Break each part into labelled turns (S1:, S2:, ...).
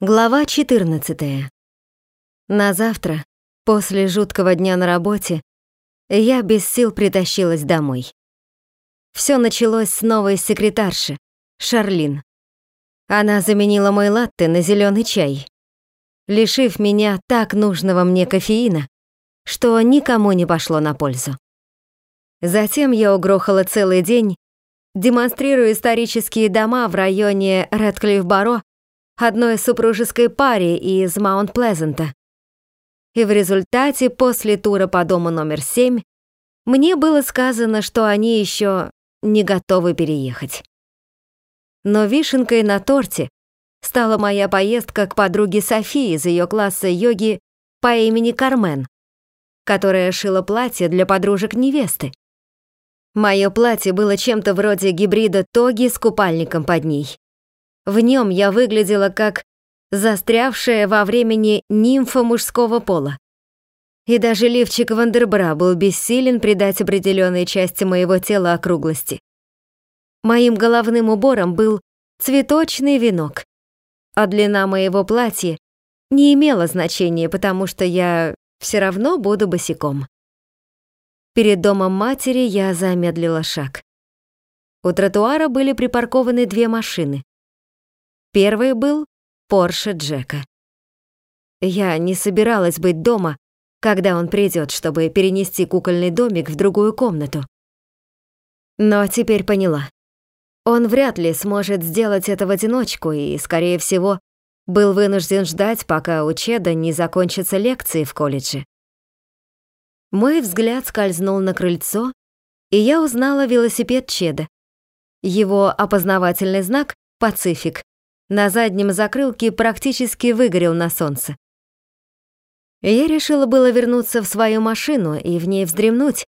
S1: Глава 14. На завтра, после жуткого дня на работе, я без сил притащилась домой. Все началось с новой секретарши, Шарлин. Она заменила мой латте на зеленый чай, лишив меня так нужного мне кофеина, что никому не пошло на пользу. Затем я угрохала целый день, демонстрируя исторические дома в районе Редклифф-Баро одной супружеской паре из Маунт-Плезента. И в результате, после тура по дому номер семь, мне было сказано, что они еще не готовы переехать. Но вишенкой на торте стала моя поездка к подруге Софии из ее класса йоги по имени Кармен, которая шила платье для подружек невесты. Мое платье было чем-то вроде гибрида тоги с купальником под ней. В нем я выглядела как застрявшая во времени нимфа мужского пола. И даже лифчик Вандербра был бессилен придать определенной части моего тела округлости. Моим головным убором был цветочный венок, а длина моего платья не имела значения, потому что я все равно буду босиком. Перед домом матери я замедлила шаг. У тротуара были припаркованы две машины. Первый был Порше Джека. Я не собиралась быть дома, когда он придет, чтобы перенести кукольный домик в другую комнату. Но теперь поняла. Он вряд ли сможет сделать это в одиночку и, скорее всего, был вынужден ждать, пока у Чеда не закончатся лекции в колледже. Мой взгляд скользнул на крыльцо, и я узнала велосипед Чеда. Его опознавательный знак «Пацифик» на заднем закрылке практически выгорел на солнце. Я решила было вернуться в свою машину и в ней вздремнуть,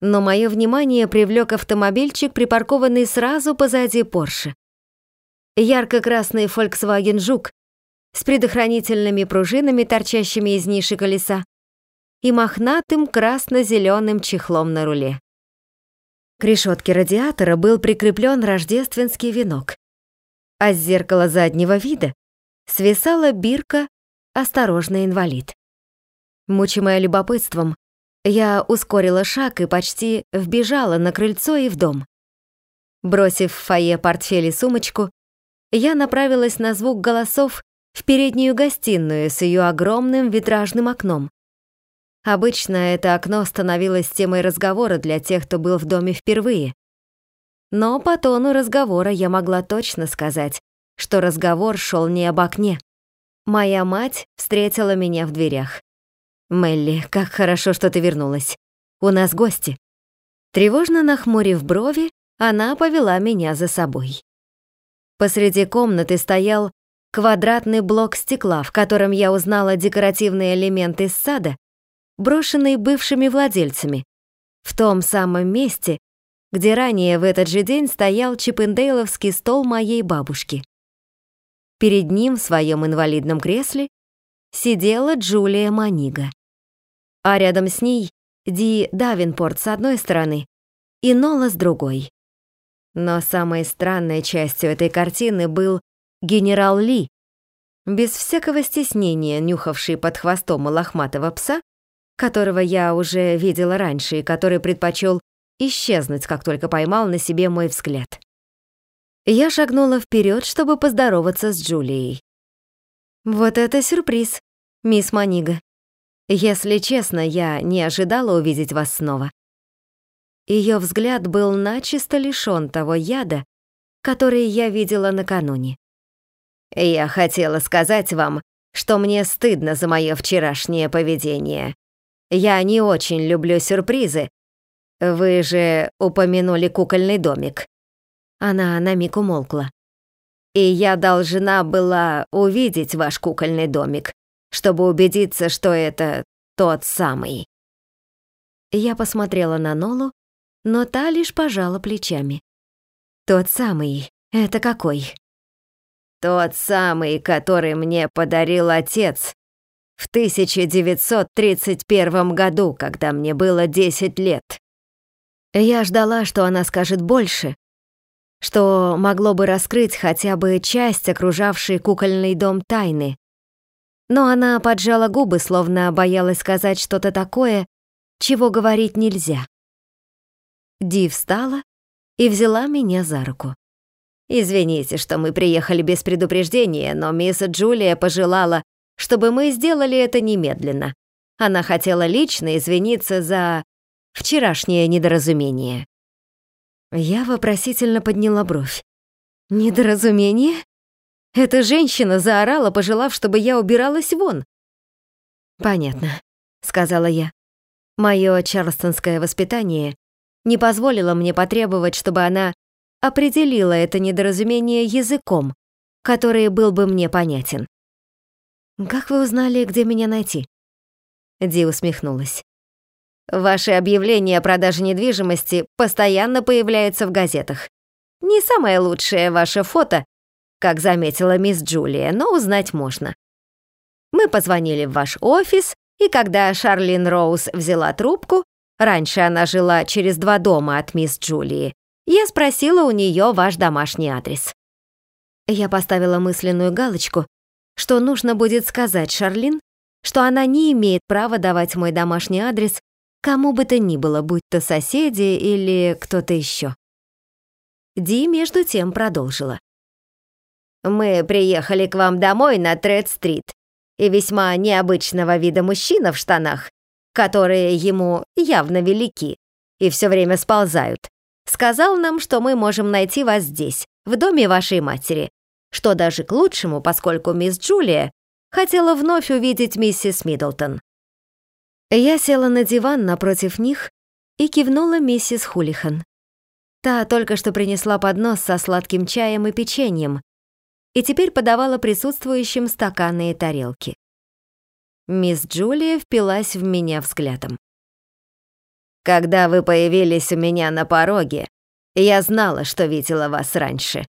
S1: но мое внимание привлек автомобильчик, припаркованный сразу позади Порше. Ярко-красный Volkswagen Жук с предохранительными пружинами, торчащими из ниши колеса, и мохнатым красно-зеленым чехлом на руле. К решетке радиатора был прикреплен рождественский венок а с зеркала заднего вида свисала бирка «Осторожно, инвалид». Мучимая любопытством, я ускорила шаг и почти вбежала на крыльцо и в дом. Бросив в фойе портфель и сумочку, я направилась на звук голосов в переднюю гостиную с ее огромным витражным окном. Обычно это окно становилось темой разговора для тех, кто был в доме впервые. Но по тону разговора я могла точно сказать, что разговор шел не об окне. Моя мать встретила меня в дверях. «Мелли, как хорошо, что ты вернулась. У нас гости». Тревожно нахмурив брови, она повела меня за собой. Посреди комнаты стоял квадратный блок стекла, в котором я узнала декоративные элементы из сада, брошенные бывшими владельцами, в том самом месте, где ранее в этот же день стоял чиппендейловский стол моей бабушки. Перед ним в своем инвалидном кресле сидела Джулия Манига. А рядом с ней Ди Давинпорт с одной стороны и Нола с другой. Но самой странной частью этой картины был генерал Ли, без всякого стеснения нюхавший под хвостом лохматого пса, которого я уже видела раньше и который предпочел исчезнуть, как только поймал на себе мой взгляд. Я шагнула вперед, чтобы поздороваться с Джулией. «Вот это сюрприз, мисс Манига. Если честно, я не ожидала увидеть вас снова». Ее взгляд был начисто лишён того яда, который я видела накануне. «Я хотела сказать вам, что мне стыдно за мое вчерашнее поведение. Я не очень люблю сюрпризы, «Вы же упомянули кукольный домик». Она на миг умолкла. «И я должна была увидеть ваш кукольный домик, чтобы убедиться, что это тот самый». Я посмотрела на Нолу, но та лишь пожала плечами. «Тот самый, это какой?» «Тот самый, который мне подарил отец в 1931 году, когда мне было 10 лет», я ждала, что она скажет больше, что могло бы раскрыть хотя бы часть окружавшей кукольный дом тайны. Но она поджала губы, словно боялась сказать что-то такое, чего говорить нельзя. Ди встала и взяла меня за руку. «Извините, что мы приехали без предупреждения, но мисс Джулия пожелала, чтобы мы сделали это немедленно. Она хотела лично извиниться за вчерашнее недоразумение». Я вопросительно подняла бровь. «Недоразумение?» Эта женщина заорала, пожелав, чтобы я убиралась вон. «Понятно», — сказала я. Моё чарлстонское воспитание не позволило мне потребовать, чтобы она определила это недоразумение языком, который был бы мне понятен. «Как вы узнали, где меня найти?» Ди усмехнулась. «Ваши объявления о продаже недвижимости постоянно появляются в газетах. Не самое лучшее ваше фото, как заметила мисс Джулия, но узнать можно. Мы позвонили в ваш офис, и когда Шарлин Роуз взяла трубку, раньше она жила через два дома от мисс Джулии, я спросила у нее ваш домашний адрес. Я поставила мысленную галочку, что нужно будет сказать Шарлин, что она не имеет права давать мой домашний адрес кому бы то ни было, будь то соседи или кто-то еще. Ди между тем продолжила. «Мы приехали к вам домой на Тред-стрит, и весьма необычного вида мужчина в штанах, которые ему явно велики и все время сползают, сказал нам, что мы можем найти вас здесь, в доме вашей матери, что даже к лучшему, поскольку мисс Джулия хотела вновь увидеть миссис Миддлтон. Я села на диван напротив них и кивнула миссис Хулихан. Та только что принесла поднос со сладким чаем и печеньем, и теперь подавала присутствующим стаканы и тарелки. Мисс Джулия впилась в меня взглядом. «Когда вы появились у меня на пороге, я знала, что видела вас раньше.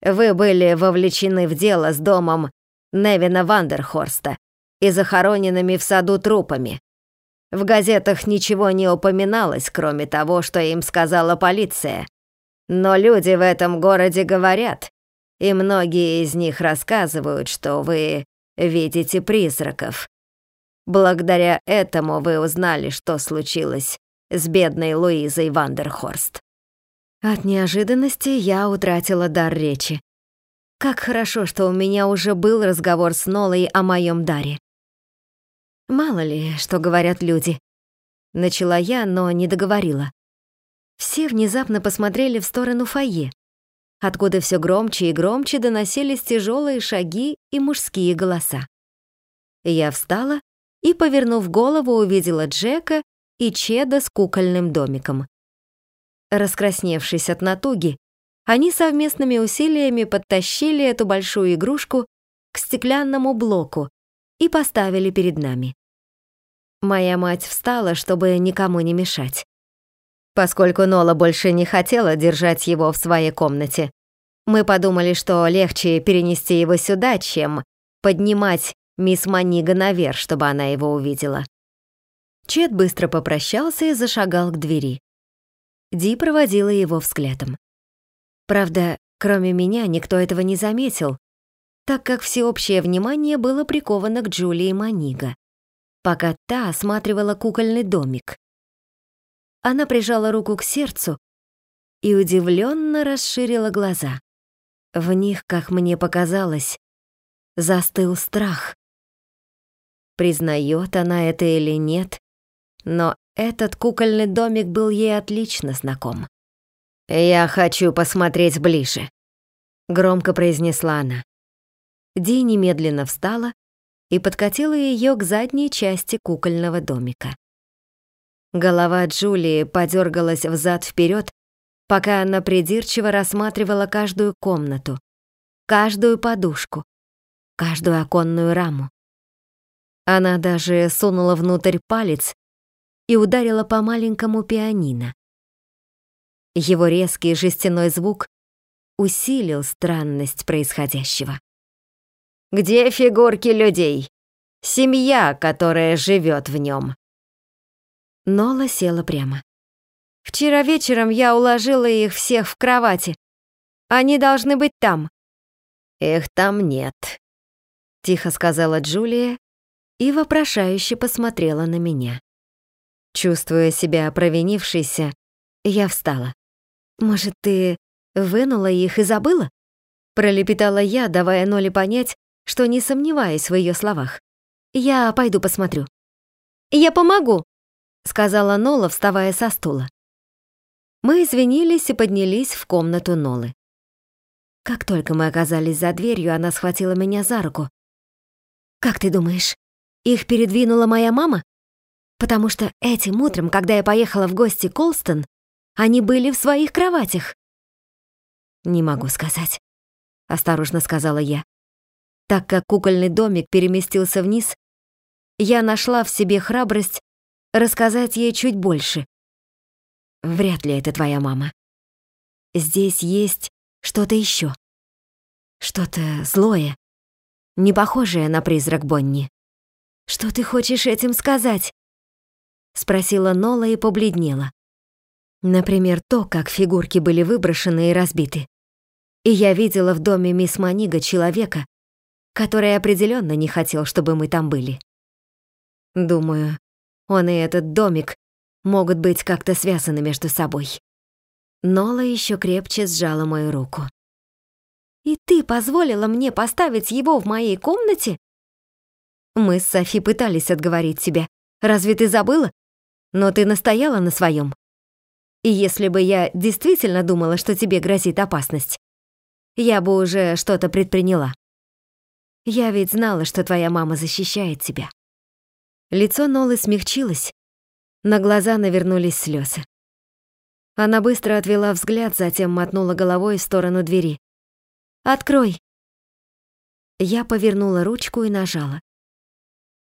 S1: Вы были вовлечены в дело с домом Невина Вандерхорста и захороненными в саду трупами. В газетах ничего не упоминалось, кроме того, что им сказала полиция. Но люди в этом городе говорят, и многие из них рассказывают, что вы видите призраков. Благодаря этому вы узнали, что случилось с бедной Луизой Вандерхорст. От неожиданности я утратила дар речи. Как хорошо, что у меня уже был разговор с Нолой о моем даре. Мало ли, что говорят люди. Начала я, но не договорила. Все внезапно посмотрели в сторону фойе откуда все громче и громче доносились тяжелые шаги и мужские голоса. Я встала и, повернув голову, увидела Джека и Чеда с кукольным домиком. Раскрасневшись от натуги, они совместными усилиями подтащили эту большую игрушку к стеклянному блоку и поставили перед нами. Моя мать встала, чтобы никому не мешать поскольку Нола больше не хотела держать его в своей комнате. Мы подумали, что легче перенести его сюда, чем поднимать мисс Манига наверх, чтобы она его увидела. Чет быстро попрощался и зашагал к двери. Ди проводила его взглядом. Правда, кроме меня никто этого не заметил, так как всеобщее внимание было приковано к Джулии Манига, пока та осматривала кукольный домик. Она прижала руку к сердцу и удивленно расширила глаза. В них, как мне показалось, застыл страх. Признает она это или нет, но этот кукольный домик был ей отлично знаком. «Я хочу посмотреть ближе», — громко произнесла она. Ди немедленно встала и подкатила ее к задней части кукольного домика. Голова Джулии подергалась взад-вперед, пока она придирчиво рассматривала каждую комнату, каждую подушку, каждую оконную раму. Она даже сунула внутрь палец и ударила по маленькому пианино. Его резкий жестяной звук усилил странность происходящего. «Где фигурки людей? Семья, которая живет в нем?» Нола села прямо. «Вчера вечером я уложила их всех в кровати. Они должны быть там».
S2: «Их там нет», — тихо сказала Джулия и вопрошающе посмотрела на меня. Чувствуя себя провинившейся, я встала.
S1: «Может, ты вынула их и забыла?» Пролепетала я, давая Ноле понять, что не сомневаюсь в ее словах. «Я пойду посмотрю». «Я помогу», — сказала Нола, вставая со стула. Мы извинились и поднялись в комнату Нолы. Как только мы оказались за дверью, она схватила меня за руку. «Как ты думаешь, их передвинула моя мама?» потому что этим утром, когда я поехала в гости Колстон, они были в своих кроватях. «Не могу сказать», — осторожно сказала я. Так как кукольный домик переместился вниз, я нашла в себе храбрость рассказать ей чуть больше. Вряд ли это твоя мама. Здесь есть что-то еще. Что-то злое, не похожее на призрак Бонни. Что ты хочешь этим сказать? Спросила Нола и побледнела. Например, то, как фигурки были выброшены и разбиты. И я видела в доме мисс Манига человека, который определенно не хотел, чтобы мы там были. Думаю, он и этот домик могут быть как-то связаны между собой. Нола еще крепче сжала мою руку. «И ты позволила мне поставить его в моей комнате?» Мы с Софи пытались отговорить тебя. Разве ты забыла? но ты настояла на своем. И если бы я действительно думала, что тебе грозит опасность, я бы уже что-то предприняла. Я ведь знала, что твоя мама защищает тебя. Лицо Нолы смягчилось, на глаза навернулись слезы. Она быстро отвела взгляд, затем мотнула головой в сторону двери. «Открой!» Я повернула ручку и нажала.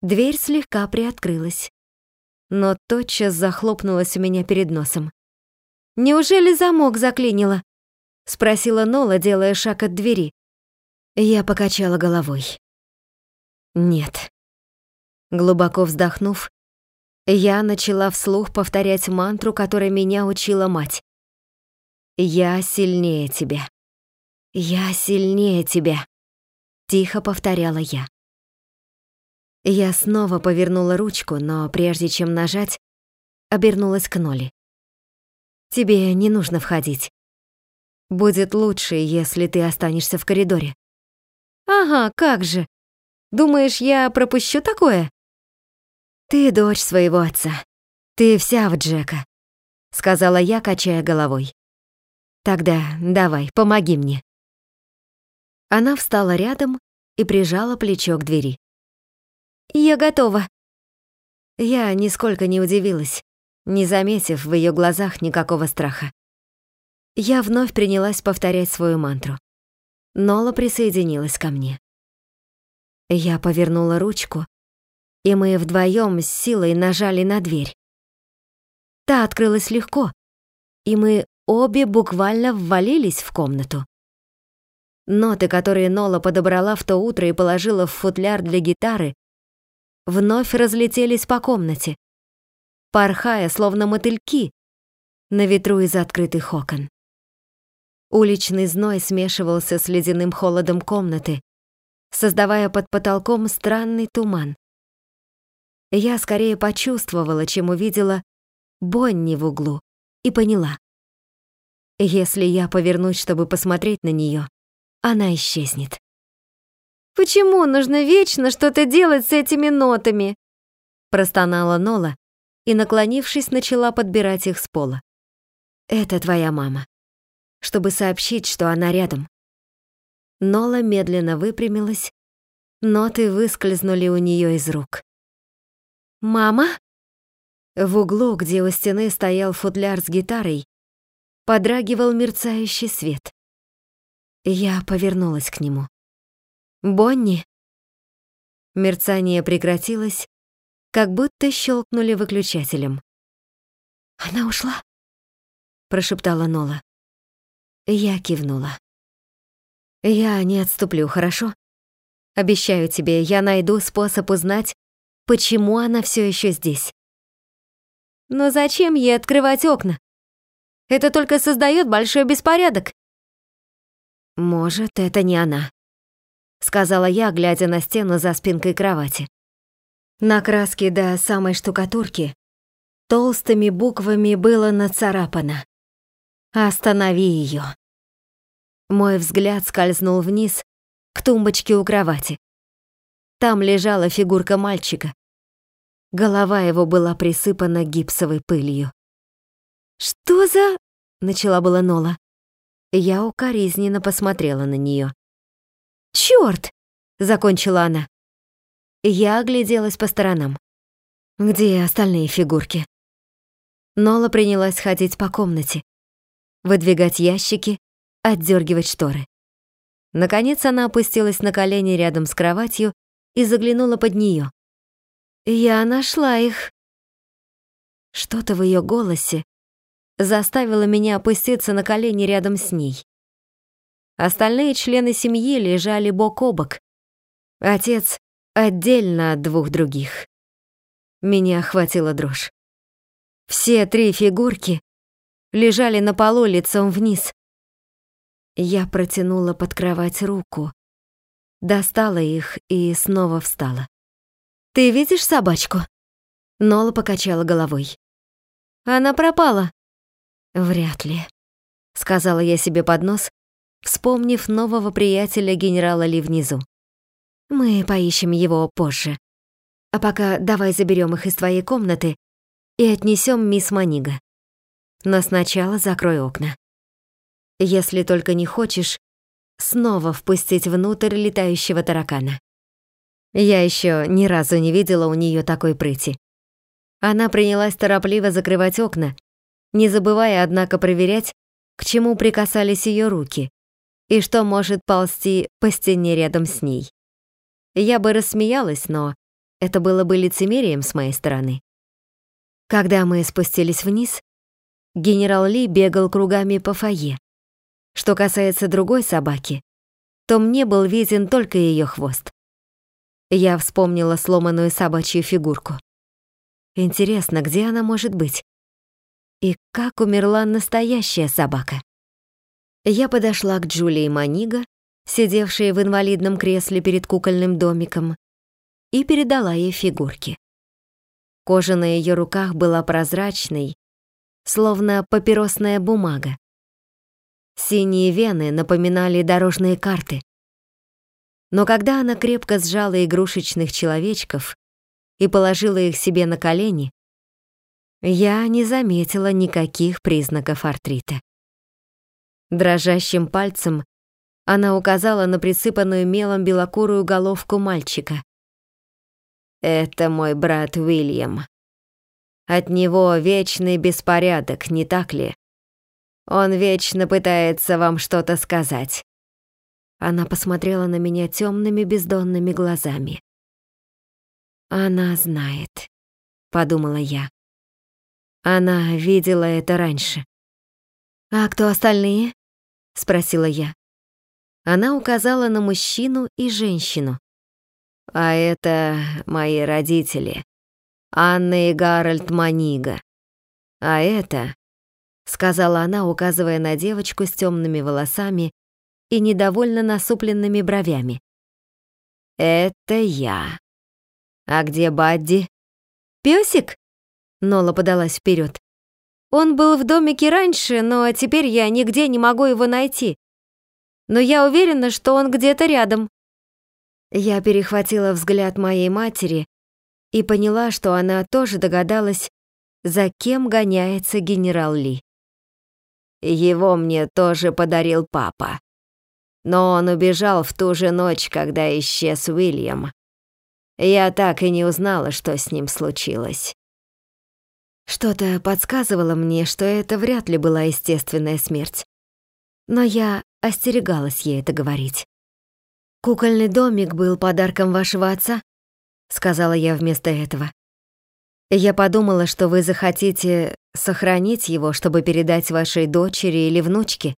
S1: Дверь слегка приоткрылась но тотчас захлопнулась у меня перед носом. «Неужели замок заклинило?» — спросила Нола, делая шаг от двери. Я покачала головой. «Нет». Глубоко вздохнув, я начала вслух повторять мантру, которой меня учила мать. «Я сильнее тебя. Я сильнее тебя», — тихо повторяла я. Я снова повернула ручку, но прежде чем нажать, обернулась к Ноли. «Тебе не нужно входить. Будет лучше, если ты останешься в коридоре». «Ага, как же. Думаешь, я пропущу такое?» «Ты дочь своего отца. Ты вся в Джека», — сказала я, качая головой. «Тогда давай, помоги мне». Она встала рядом и прижала плечо к двери. «Я готова». Я нисколько не удивилась, не заметив в ее глазах никакого страха. Я вновь принялась повторять свою мантру. Нола присоединилась ко мне. Я повернула ручку, и мы вдвоем с силой нажали на дверь. Та открылась легко, и мы обе буквально ввалились в комнату. Ноты, которые Нола подобрала в то утро и положила в футляр для гитары, вновь разлетелись по комнате, порхая, словно мотыльки, на ветру из открытых окон. Уличный зной смешивался с ледяным холодом комнаты, создавая под потолком странный туман. Я скорее почувствовала, чем увидела Бонни в углу и поняла. Если я повернусь, чтобы посмотреть на нее, она исчезнет. Почему нужно вечно что-то делать с этими нотами?» Простонала Нола и, наклонившись, начала подбирать их с пола. «Это твоя мама. Чтобы сообщить, что она рядом». Нола медленно выпрямилась, ноты выскользнули у нее из рук. «Мама?» В углу, где у стены стоял футляр с гитарой, подрагивал мерцающий свет. Я повернулась к нему. «Бонни!» Мерцание прекратилось, как будто щелкнули выключателем. «Она ушла?» — прошептала Нола. Я кивнула. «Я не отступлю, хорошо? Обещаю тебе, я найду способ узнать, почему она все еще здесь. Но зачем ей открывать окна? Это только создает большой беспорядок.
S2: Может, это не она, сказала я, глядя на стену за спинкой кровати. На краске до самой штукатурки толстыми буквами было нацарапано «Останови ее». Мой взгляд скользнул вниз к тумбочке у кровати. Там лежала фигурка мальчика. Голова его была присыпана гипсовой пылью. «Что за...» — начала была Нола. Я укоризненно посмотрела на нее. «Чёрт!» — закончила она. Я огляделась по сторонам. «Где остальные фигурки?» Нола принялась ходить по комнате, выдвигать ящики, отдергивать шторы. Наконец она опустилась на колени рядом с кроватью и заглянула под нее. «Я нашла их». Что-то в ее голосе заставило меня опуститься на колени рядом с ней. Остальные члены семьи лежали бок о бок. Отец отдельно от двух других. Меня охватила дрожь. Все три фигурки лежали на полу лицом вниз. Я протянула под кровать руку, достала их и снова встала. «Ты видишь собачку?» Нола покачала головой. «Она пропала». «Вряд ли», — сказала я себе под нос, вспомнив нового приятеля генерала Ли внизу. «Мы поищем его позже. А пока давай заберем их из твоей комнаты и отнесем мисс Манига. Но сначала закрой окна. Если только не хочешь снова впустить внутрь летающего таракана. Я еще ни разу не видела у нее такой прыти. Она принялась торопливо закрывать окна, не забывая, однако, проверять, к чему прикасались ее руки и что может ползти по стене рядом с ней. Я бы рассмеялась, но это было бы лицемерием с моей стороны. Когда мы спустились вниз, генерал Ли бегал кругами по фойе. Что касается другой собаки, то мне был виден только ее хвост. Я вспомнила сломанную собачью фигурку. Интересно, где она может быть? И как умерла настоящая собака? Я подошла к Джулии Манига, сидевшей в инвалидном кресле перед кукольным домиком, и передала ей фигурки. Кожа на ее руках была прозрачной, словно папиросная бумага. Синие вены напоминали дорожные карты. Но когда она крепко сжала игрушечных человечков и положила их себе на колени, я не заметила никаких признаков артрита. Дрожащим пальцем она указала на присыпанную мелом белокурую головку мальчика. Это мой брат Уильям. От него вечный беспорядок, не так ли? Он вечно пытается вам что-то сказать. Она посмотрела на меня темными бездонными глазами. Она знает, подумала я. Она видела это раньше. А кто остальные? спросила я. Она указала на мужчину и женщину, а это мои родители, Анна и Гарольд Манига. А это, сказала она, указывая на девочку с темными волосами и недовольно насупленными бровями. Это я. А где Бадди? Пёсик? Нола подалась вперед. Он был в домике раньше, но теперь я нигде не могу его найти. Но я уверена, что он где-то рядом. Я перехватила взгляд моей матери и поняла, что она тоже догадалась, за кем гоняется генерал Ли. Его мне тоже подарил папа. Но он убежал в ту же ночь, когда исчез Уильям. Я так и не узнала, что с ним случилось. Что-то подсказывало мне, что это вряд ли была естественная смерть. Но я остерегалась ей это говорить. «Кукольный домик был подарком вашего отца?» — сказала я вместо этого. «Я подумала, что вы захотите сохранить его, чтобы передать вашей дочери или внучке».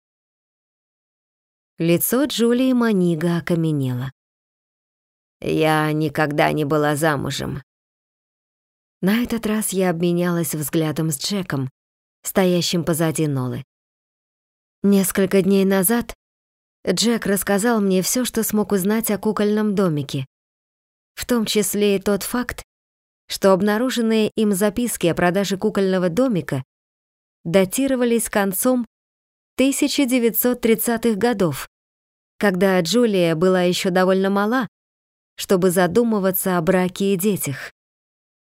S2: Лицо Джулии Манига окаменело. «Я никогда не была замужем». На этот раз я обменялась взглядом с Джеком, стоящим позади Нолы. Несколько дней назад
S1: Джек рассказал мне все, что смог узнать о кукольном домике, в том числе и тот факт, что обнаруженные им записки о продаже кукольного домика датировались концом 1930-х годов, когда Джулия была еще довольно мала, чтобы задумываться о браке и детях.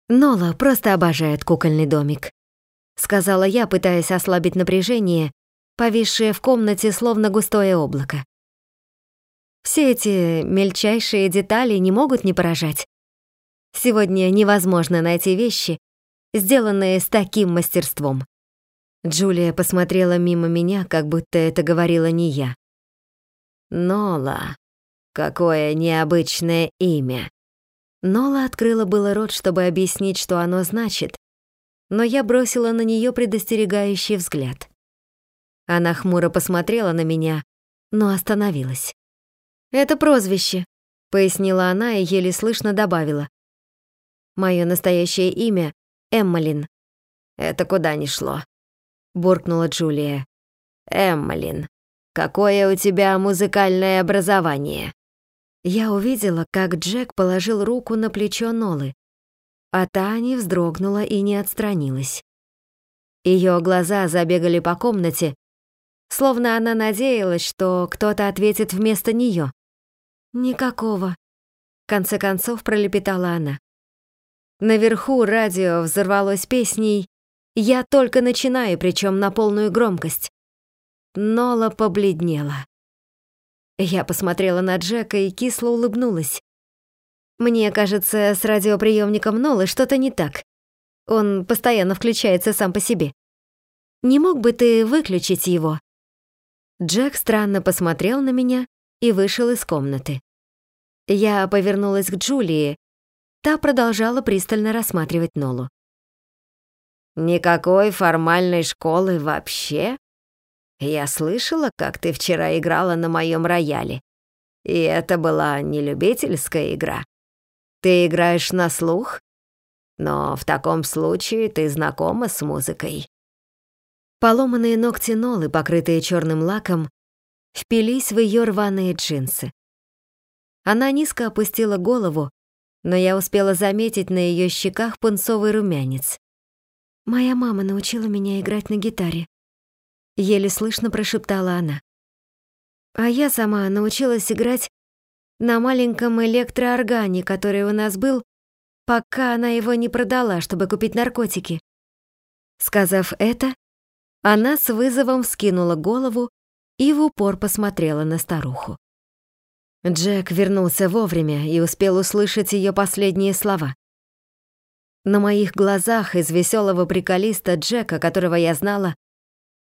S1: «Нола просто обожает кукольный домик», — сказала я, пытаясь ослабить напряжение, повисшее в комнате словно густое облако. Все эти мельчайшие детали не могут не поражать. Сегодня невозможно найти вещи, сделанные с таким мастерством. Джулия посмотрела мимо меня, как будто это говорила не я. «Нола, какое необычное имя!» Нола открыла было рот, чтобы объяснить, что оно значит, но я бросила на нее предостерегающий взгляд. Она хмуро посмотрела на меня, но остановилась. «Это прозвище», — пояснила она и еле слышно добавила. «Моё настоящее имя — Эммалин». «Это куда ни шло», — буркнула Джулия. «Эммалин, какое у тебя музыкальное образование?» Я увидела, как Джек положил руку на плечо Нолы, а та не вздрогнула и не отстранилась. Ее глаза забегали по комнате, словно она надеялась, что кто-то ответит вместо нее. «Никакого», — в конце концов пролепетала она. Наверху радио взорвалось песней «Я только начинаю», причем на полную громкость. Нола побледнела. Я посмотрела на Джека и кисло улыбнулась. Мне кажется, с радиоприемником Нолы что-то не так. Он постоянно включается сам по себе. Не мог бы ты выключить его? Джек странно посмотрел на меня и вышел из комнаты. Я повернулась к Джулии, та продолжала пристально рассматривать Нолу. «Никакой формальной школы вообще? Я слышала, как ты вчера играла на моем рояле. И это была не любительская игра. Ты играешь на слух? Но в таком случае ты знакома с музыкой». Поломанные ногти Нолы, покрытые черным лаком, впились в ее рваные джинсы. Она низко опустила голову, но я успела заметить на ее щеках пунцовый румянец. «Моя мама научила меня играть на гитаре», — еле слышно прошептала она. «А я сама научилась играть на маленьком электрооргане, который у нас был, пока она его не продала, чтобы купить наркотики». Сказав это, она с вызовом вскинула голову и в упор посмотрела на старуху. Джек вернулся вовремя и успел услышать ее последние слова. На моих глазах из веселого приколиста Джека, которого я знала,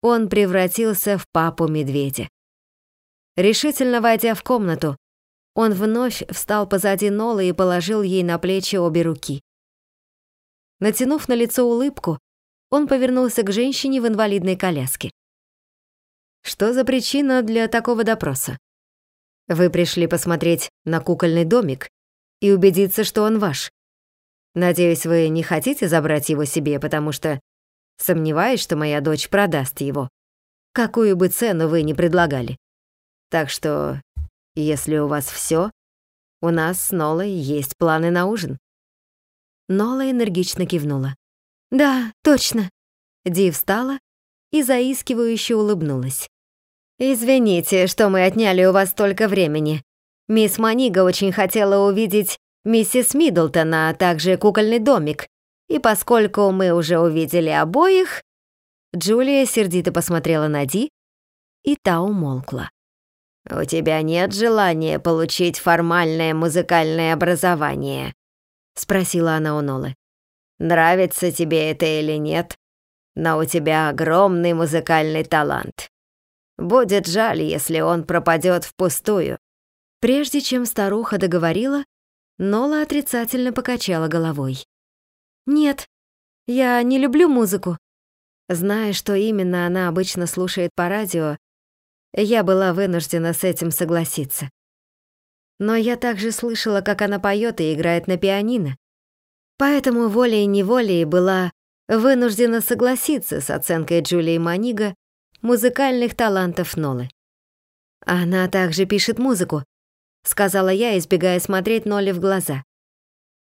S1: он превратился в папу-медведя. Решительно войдя в комнату, он вновь встал позади Нолы и положил ей на плечи обе руки. Натянув на лицо улыбку, он повернулся к женщине в инвалидной коляске. «Что за причина для такого допроса?» Вы пришли посмотреть на кукольный домик и убедиться, что он ваш. Надеюсь, вы не хотите забрать его себе, потому что сомневаюсь, что моя дочь продаст его, какую бы цену вы ни предлагали. Так что, если у вас все, у нас с Нолой есть планы на ужин». Нола энергично кивнула. «Да, точно». Ди встала и заискивающе улыбнулась. «Извините, что мы отняли у вас столько времени. Мисс Манига очень хотела увидеть миссис Миддлтона, а также кукольный домик. И поскольку мы уже увидели обоих...» Джулия сердито посмотрела на Ди, и та умолкла. «У тебя нет желания получить формальное музыкальное образование?» — спросила она у Нолы. «Нравится тебе это или нет, но у тебя огромный музыкальный талант. Будет жаль, если он пропадет впустую». Прежде чем старуха договорила, Нола отрицательно покачала головой. «Нет, я не люблю музыку». Зная, что именно она обычно слушает по радио, я была вынуждена с этим согласиться. Но я также слышала, как она поет и играет на пианино. Поэтому волей-неволей была вынуждена согласиться с оценкой Джулии Манига музыкальных талантов Нолы. Она также пишет музыку, сказала я, избегая смотреть Ноле в глаза.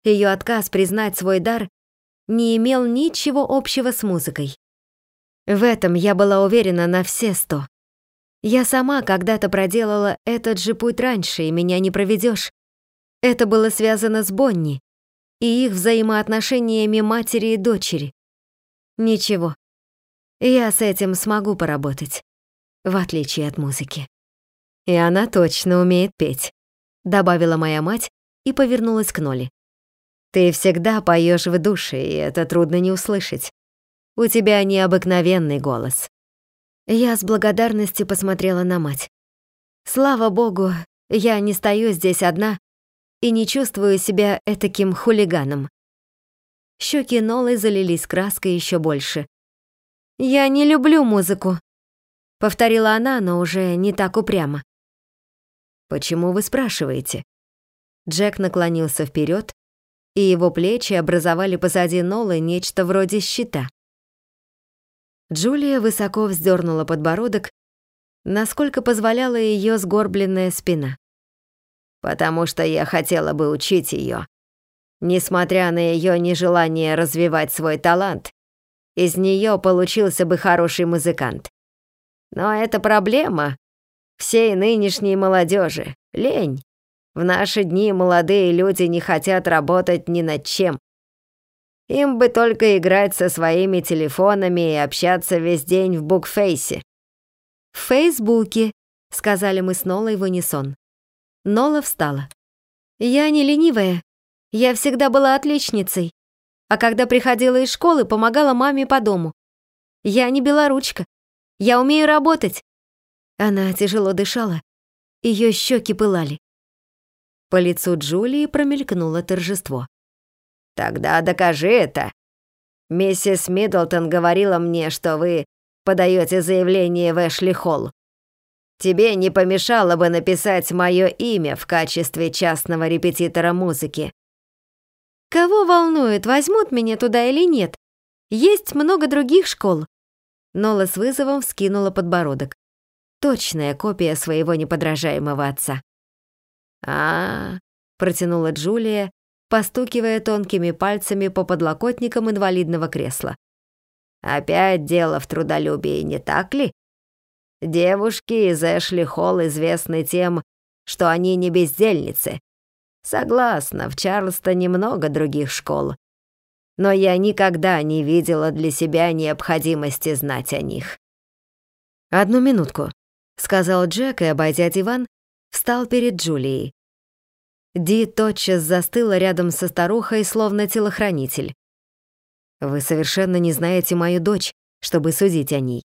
S1: Ее отказ признать свой дар не имел ничего общего с музыкой. В этом я была уверена на все сто. Я сама когда-то проделала этот же путь раньше, и меня не проведешь. Это было связано с Бонни и их взаимоотношениями матери и дочери. Ничего, я с этим смогу поработать, в отличие от музыки. И она точно умеет петь, добавила моя мать и повернулась к Ноле. Ты всегда поешь в душе, и это трудно не услышать. У тебя необыкновенный голос. Я с благодарностью посмотрела на мать. Слава богу, я не стою здесь одна и не чувствую себя этаким хулиганом. Щеки Нолы залились краской еще больше. «Я не люблю музыку», — повторила она, но уже не так упрямо. «Почему вы спрашиваете?» Джек наклонился вперед, и его плечи образовали позади Нолы нечто вроде щита. Джулия высоко вздернула подбородок, насколько позволяла ее сгорбленная спина. «Потому что я хотела бы учить ее. Несмотря на ее нежелание развивать свой талант, из нее получился бы хороший музыкант. Но это проблема всей нынешней молодежи — лень. В наши дни молодые люди не хотят работать ни над чем. Им бы только играть со своими телефонами и общаться весь день в букфейсе. «В Фейсбуке», — сказали мы с Нолой в унисон. Нола встала. «Я не ленивая. Я всегда была отличницей а когда приходила из школы, помогала маме по дому. Я не белоручка. Я умею работать. Она тяжело дышала. Ее щеки пылали. По лицу Джулии промелькнуло торжество.
S2: «Тогда докажи это. Миссис Миддлтон говорила мне, что вы подаете заявление в Эшли Холл. Тебе не помешало бы написать мое имя в качестве частного репетитора музыки.
S1: Кого волнует, возьмут меня туда или нет? Есть много других школ. Нола с вызовом вскинула подбородок. Точная копия своего неподражаемого отца.
S2: а, -а, -а протянула Джулия, постукивая тонкими пальцами по подлокотникам инвалидного кресла. «Опять дело в трудолюбии, не так ли? Девушки из Эшли Холл известны тем, что они не бездельницы, Согласна, в Чарльстоне много других школ. Но я никогда не видела для себя необходимости знать о них.
S1: «Одну минутку», — сказал Джек и, обойдя диван, встал перед Джулией. Ди тотчас застыла рядом со старухой, словно телохранитель. «Вы совершенно не знаете мою дочь, чтобы судить о ней.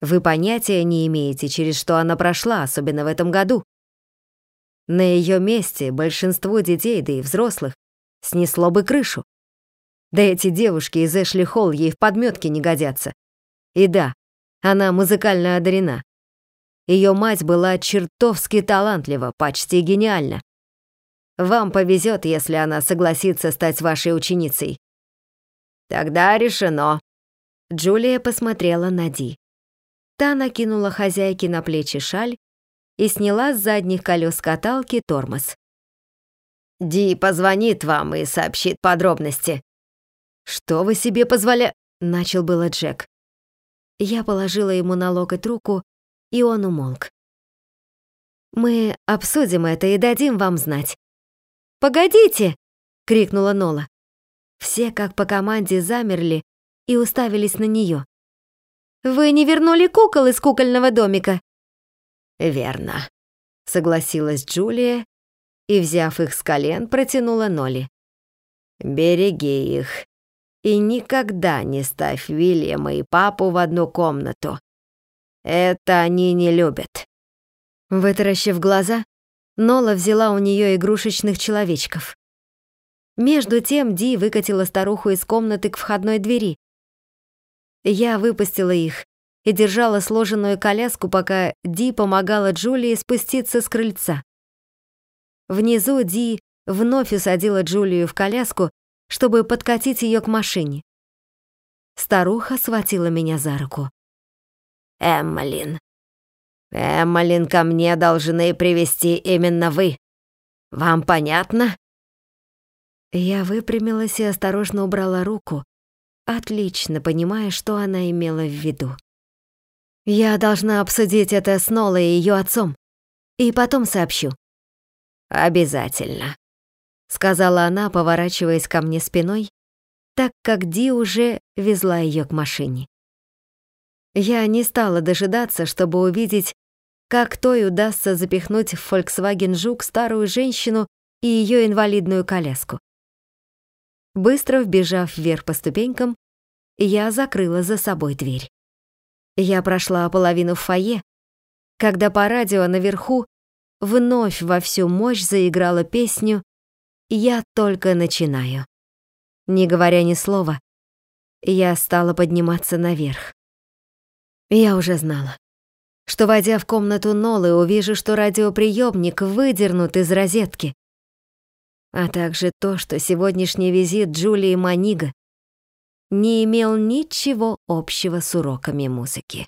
S1: Вы понятия не имеете, через что она прошла, особенно в этом году. На ее месте большинство детей, да и взрослых, снесло бы крышу. Да эти девушки из Эшли Холл ей в подметке не годятся. И да, она музыкально одарена. Ее мать была чертовски талантлива, почти гениальна. Вам повезет, если она согласится стать вашей ученицей.
S2: Тогда решено.
S1: Джулия посмотрела на Ди. Та накинула хозяйке на плечи шаль и сняла с задних колес каталки тормоз.
S2: «Ди позвонит вам и сообщит подробности».
S1: «Что вы себе позволя...» — начал было Джек. Я положила ему на локоть руку, и он умолк. «Мы обсудим это и дадим вам знать». «Погодите!» — крикнула Нола. Все, как по команде, замерли и уставились на нее. «Вы не вернули кукол из кукольного домика?»
S2: «Верно», — согласилась Джулия и, взяв их с колен, протянула Ноли. «Береги их и никогда не ставь Вильяма и папу в одну комнату. Это они не любят».
S1: Вытаращив глаза, Нола взяла у нее игрушечных человечков. Между тем Ди выкатила старуху из комнаты к входной двери. Я выпустила их и держала сложенную коляску, пока Ди помогала Джулии спуститься с крыльца. Внизу Ди вновь усадила Джулию в коляску, чтобы подкатить ее к машине. Старуха схватила меня за руку.
S2: «Эммалин, Эммалин ко мне должны привести именно вы. Вам понятно?»
S1: Я выпрямилась и осторожно убрала руку, отлично понимая, что она имела в виду. «Я должна обсудить это с Нолой и ее отцом, и потом сообщу».
S2: «Обязательно», —
S1: сказала она, поворачиваясь ко мне спиной, так как Ди уже везла ее к машине. Я не стала дожидаться, чтобы увидеть, как той удастся запихнуть в Volkswagen Жук старую женщину и ее инвалидную коляску. Быстро вбежав вверх по ступенькам, я закрыла за собой дверь. Я прошла половину фойе, когда по радио наверху вновь во всю мощь заиграла песню «Я только начинаю». Не говоря ни слова, я стала подниматься наверх. Я уже знала что, войдя в комнату Нолы, увижу, что радиоприемник выдернут из розетки, а также то, что сегодняшний визит Джулии Манига не имел ничего общего с уроками музыки.